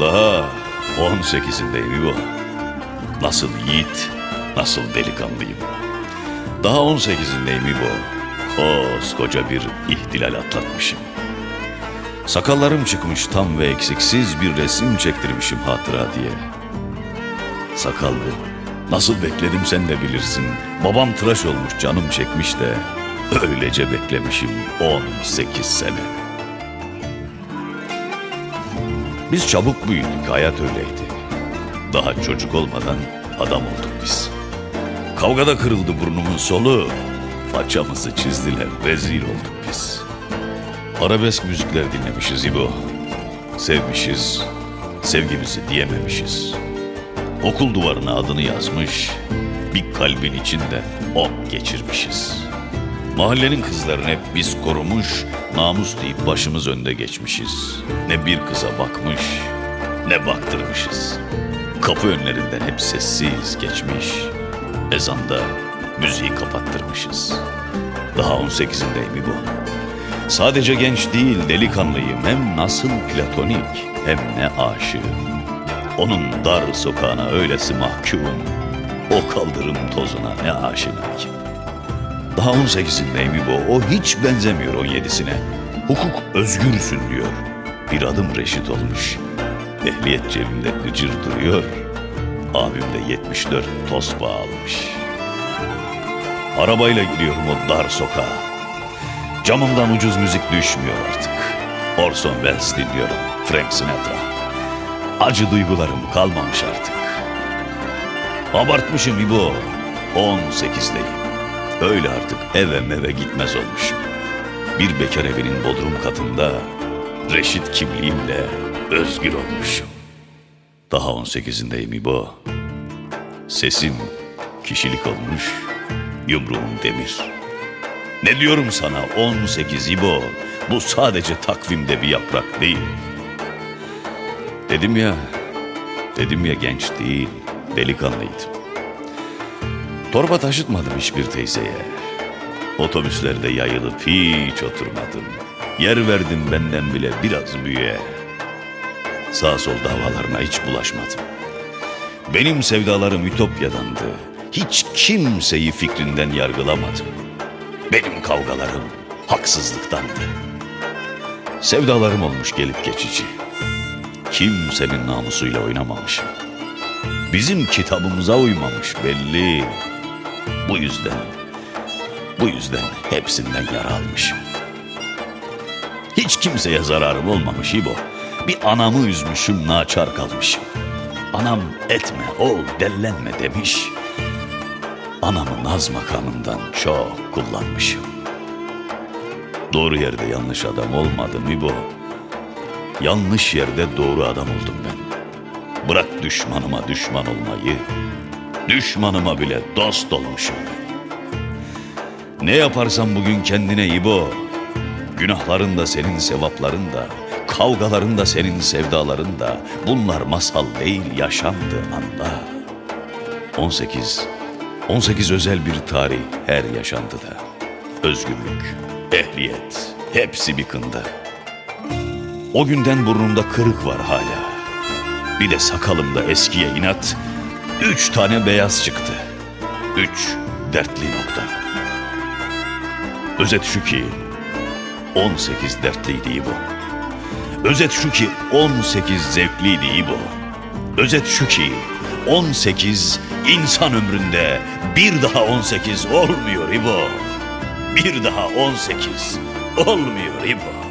Daha 18'indeyim bu. Nasıl yiğit, nasıl delikanlıyım. Daha 18'indeyim bu. Koskoca bir ihtilal atlatmışım. Sakallarım çıkmış tam ve eksiksiz bir resim çektirmişim hatıra diye. Sakal. Nasıl bekledim sen de bilirsin. Babam tıraş olmuş canım çekmiş de öylece beklemişim 18 sene. Biz çabuk büyüdük, hayat öyleydi. Daha çocuk olmadan adam olduk biz. Kavgada kırıldı burnumun solu, façamızı çizdiler, rezil olduk biz. Arabesk müzikler dinlemişiz İbo. Sevmişiz, sevgimizi diyememişiz. Okul duvarına adını yazmış, bir kalbin içinde ok geçirmişiz. Mahallenin kızlarını hep biz korumuş, namus deyip başımız önde geçmişiz. Ne bir kıza bakmış, ne baktırmışız. Kapı önlerinden hep sessiz geçmiş, ezanda müziği kapattırmışız. Daha 18'indeyim bu. Sadece genç değil delikanlıyım hem nasıl platonik hem ne aşığım. Onun dar sokağına öylesi mahkum, o kaldırım tozuna ne aşina ki. Daha 18'indeyim bu, o hiç benzemiyor 17'sine. Hukuk özgürsün diyor. Bir adım reşit olmuş. Ehliyet cebimde gıcır duruyor. Abim de 74 tosba almış. Arabayla gidiyorum o dar sokağa. Camımdan ucuz müzik düşmüyor artık. Orson Welles dinliyorum, Frank Sinatra. Acı duygularım kalmamış artık. Abartmışım İbo. 18'deyim. Öyle artık eve meve gitmez olmuşum. Bir bekar evinin bodrum katında reşit kimliğimle özgür olmuşum. Daha 18'indeyim İbo. Sesim kişilik olmuş, yumruğum demir. Ne diyorum sana 18 İbo, bu sadece takvimde bir yaprak değil. Dedim ya, dedim ya genç değil, delikanlıydım. Torba taşıtmadım hiçbir teyzeye. Otobüslerde yayılıp hiç oturmadım. Yer verdim benden bile biraz büyüğe. Sağ sol davalarına hiç bulaşmadım. Benim sevdalarım ütopyadandı. Hiç kimseyi fikrinden yargılamadım. Benim kavgalarım haksızlıktandı. Sevdalarım olmuş gelip geçici. Kimsenin namusuyla oynamamışım. Bizim kitabımıza uymamış belli. Bu yüzden, bu yüzden hepsinden yara almışım. Hiç kimseye zararım olmamış İbo. Bir anamı üzmüşüm, naçar kalmışım. Anam etme, oğul dellenme demiş. Anamı naz makamından çok kullanmışım. Doğru yerde yanlış adam olmadım İbo. Yanlış yerde doğru adam oldum ben. Bırak düşmanıma düşman olmayı, düşmanıma bile dost olmuşum. Ne yaparsan bugün kendine İbo, günahların da senin sevapların da, kavgaların da senin sevdaların da, bunlar masal değil yaşamdı anla. 18, 18 özel bir tarih her yaşantıda. Özgürlük, ehliyet, hepsi bir kında. O günden burnumda kırık var hala. Bir de sakalımda eskiye inat, üç tane beyaz çıktı. Üç dertli nokta. Özet şu ki, 18 dertliydi bu. Özet şu ki 18 zevkliydi bu. Özet şu ki 18 insan ömründe bir daha 18 olmuyor İbo. Bir daha 18 olmuyor İbo.